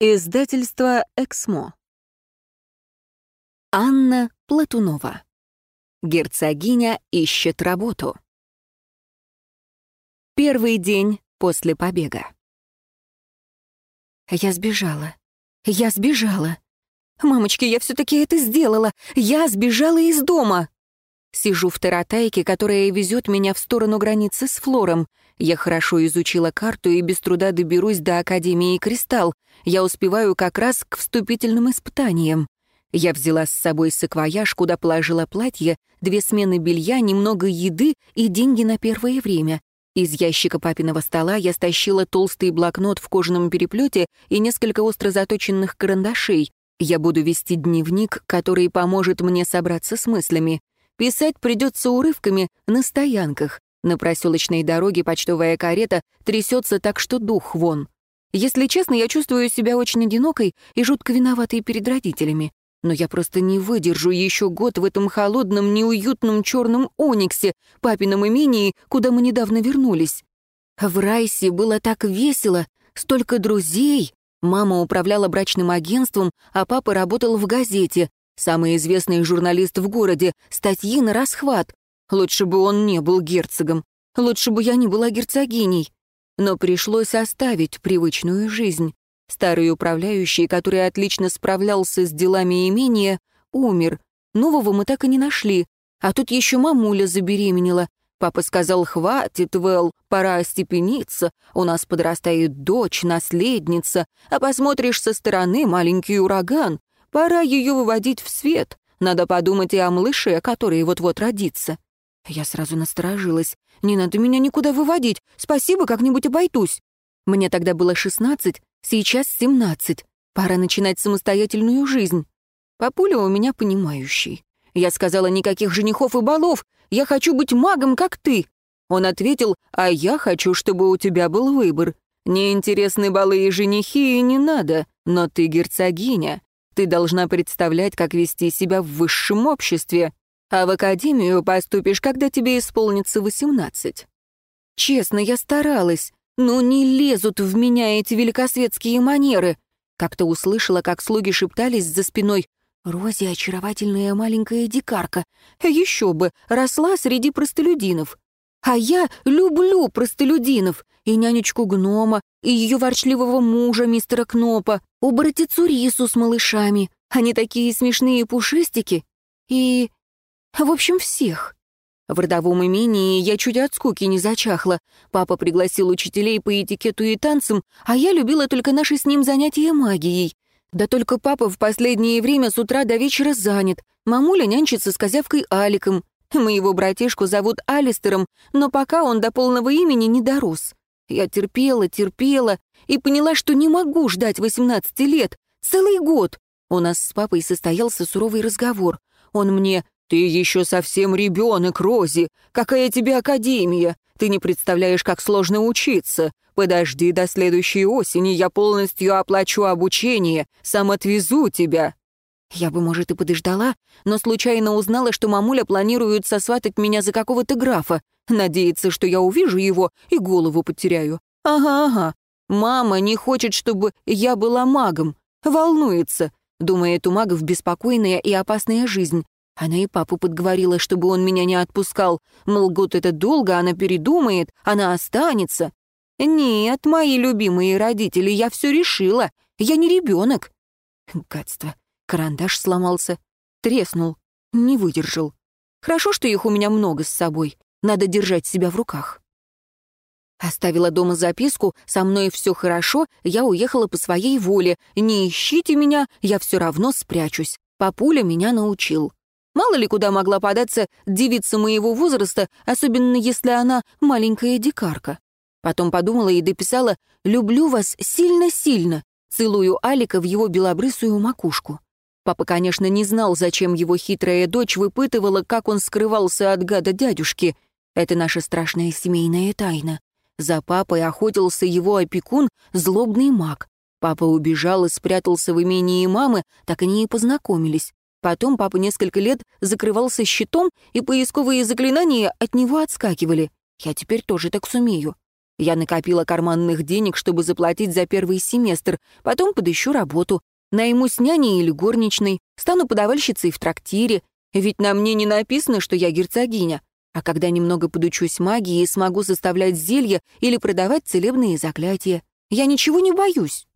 Издательство «Эксмо». Анна Платунова. Герцогиня ищет работу. Первый день после побега. Я сбежала. Я сбежала. Мамочки, я все-таки это сделала. Я сбежала из дома. Сижу в таратайке, которая везет меня в сторону границы с Флором. Я хорошо изучила карту и без труда доберусь до Академии Кристалл. Я успеваю как раз к вступительным испытаниям. Я взяла с собой саквояж, куда положила платье, две смены белья, немного еды и деньги на первое время. Из ящика папиного стола я стащила толстый блокнот в кожаном переплете и несколько остро заточенных карандашей. Я буду вести дневник, который поможет мне собраться с мыслями. Писать придется урывками на стоянках. На проселочной дороге почтовая карета трясется так, что дух вон. Если честно, я чувствую себя очень одинокой и жутко виноватой перед родителями. Но я просто не выдержу еще год в этом холодном, неуютном черном ониксе, папином имении, куда мы недавно вернулись. В Райсе было так весело, столько друзей. Мама управляла брачным агентством, а папа работал в газете. Самый известный журналист в городе, статьи на расхват. Лучше бы он не был герцогом. Лучше бы я не была герцогиней. Но пришлось оставить привычную жизнь. Старый управляющий, который отлично справлялся с делами имения, умер. Нового мы так и не нашли. А тут еще мамуля забеременела. Папа сказал, хватит, Вэл, пора остепениться. У нас подрастает дочь, наследница. А посмотришь со стороны маленький ураган. Пора ее выводить в свет. Надо подумать и о малыше, который вот-вот родится. Я сразу насторожилась. Не надо меня никуда выводить. Спасибо, как-нибудь обойдусь. Мне тогда было шестнадцать, сейчас семнадцать. Пора начинать самостоятельную жизнь. Папуля у меня понимающий. Я сказала, никаких женихов и балов. Я хочу быть магом, как ты. Он ответил, а я хочу, чтобы у тебя был выбор. Неинтересны балы и женихи, и не надо, но ты герцогиня. Ты должна представлять, как вести себя в высшем обществе, а в академию поступишь, когда тебе исполнится восемнадцать. Честно, я старалась, но не лезут в меня эти великосветские манеры. Как-то услышала, как слуги шептались за спиной. «Рози — очаровательная маленькая дикарка. Еще бы, росла среди простолюдинов. А я люблю простолюдинов, и нянечку гнома, и ее ворчливого мужа, мистера Кнопа, оборотицу Рису с малышами. Они такие смешные пушистики. И... в общем, всех. В родовом имении я чуть от скуки не зачахла. Папа пригласил учителей по этикету и танцам, а я любила только наши с ним занятия магией. Да только папа в последнее время с утра до вечера занят. Мамуля нянчится с козявкой Аликом. Моего братишку зовут Алистером, но пока он до полного имени не дорос. Я терпела, терпела и поняла, что не могу ждать 18 лет, целый год. У нас с папой состоялся суровый разговор. Он мне «Ты еще совсем ребенок, Рози. Какая тебе академия? Ты не представляешь, как сложно учиться. Подожди до следующей осени, я полностью оплачу обучение, сам отвезу тебя». Я бы, может, и подождала, но случайно узнала, что мамуля планирует сосватать меня за какого-то графа. Надеется, что я увижу его и голову потеряю. Ага, ага. Мама не хочет, чтобы я была магом. Волнуется. Думает, у магов беспокойная и опасная жизнь. Она и папу подговорила, чтобы он меня не отпускал. Мол, год это долго, она передумает, она останется. Нет, мои любимые родители, я все решила. Я не ребенок. Гадство. Карандаш сломался. Треснул. Не выдержал. Хорошо, что их у меня много с собой. Надо держать себя в руках. Оставила дома записку «Со мной все хорошо, я уехала по своей воле. Не ищите меня, я все равно спрячусь». Папуля меня научил. Мало ли куда могла податься девица моего возраста, особенно если она маленькая дикарка. Потом подумала и дописала «Люблю вас сильно-сильно», целую Алика в его белобрысую макушку. Папа, конечно, не знал, зачем его хитрая дочь выпытывала, как он скрывался от гада дядюшки. Это наша страшная семейная тайна. За папой охотился его опекун, злобный маг. Папа убежал и спрятался в имении мамы, так они и познакомились. Потом папа несколько лет закрывался щитом, и поисковые заклинания от него отскакивали. Я теперь тоже так сумею. Я накопила карманных денег, чтобы заплатить за первый семестр, потом подыщу работу, наймусь няней или горничной, стану подавальщицей в трактире, ведь на мне не написано, что я герцогиня. А когда немного подучусь магии, смогу составлять зелья или продавать целебные заклятия. Я ничего не боюсь.